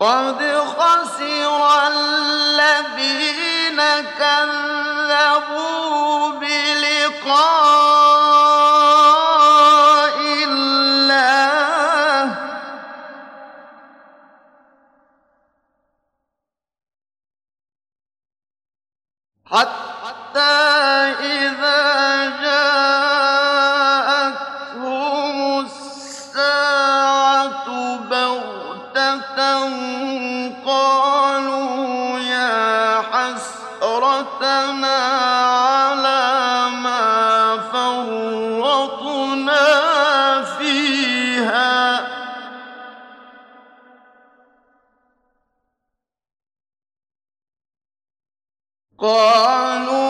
قد خسر الذين كذبوا بلقاء الله. حتى إذا قالوا يا حسرتنا على ما فرطنا فيها قالوا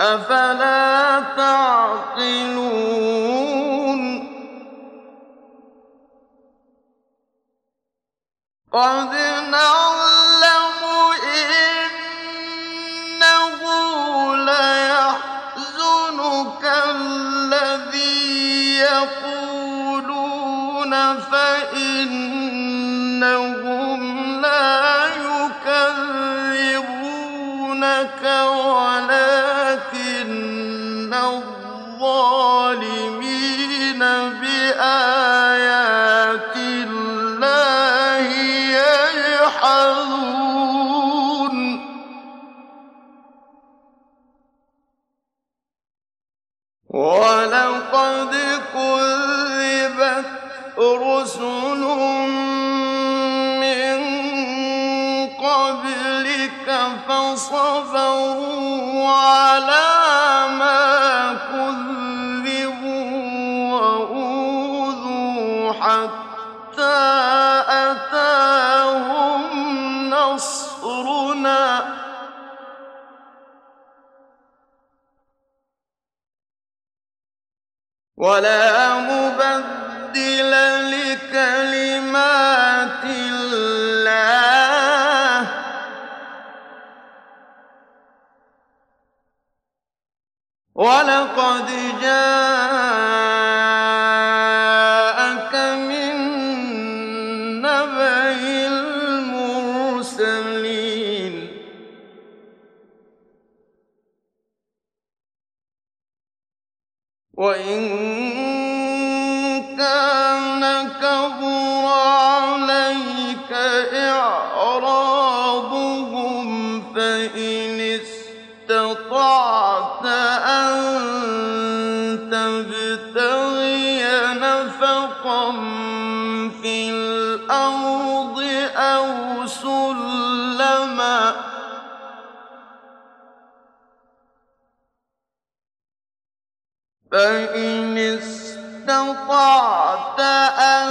أفلا تعقلون؟ قد نعلم إنه ليحزنك الذي يقولون فإنهم الظالمين بآيات الله ولقد كذبت رسل فصبروا على ما كذبوا وأوذوا حتى أتاهم نصرنا. ولا مبدل لكلمات ولقد جاءك من نبأ المرسلين وإن فإن استطعت أن تبتغي نفقا في الأرض أو سلما. فإن استطعت أن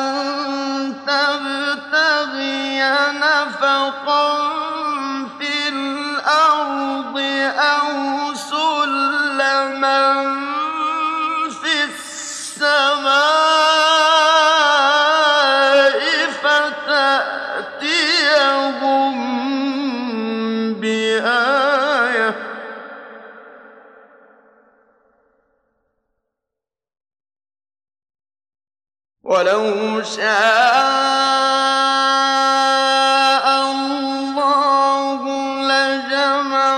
تبتغي نفقا فتأتيهم بآية. ولو شاء الله لجعلهم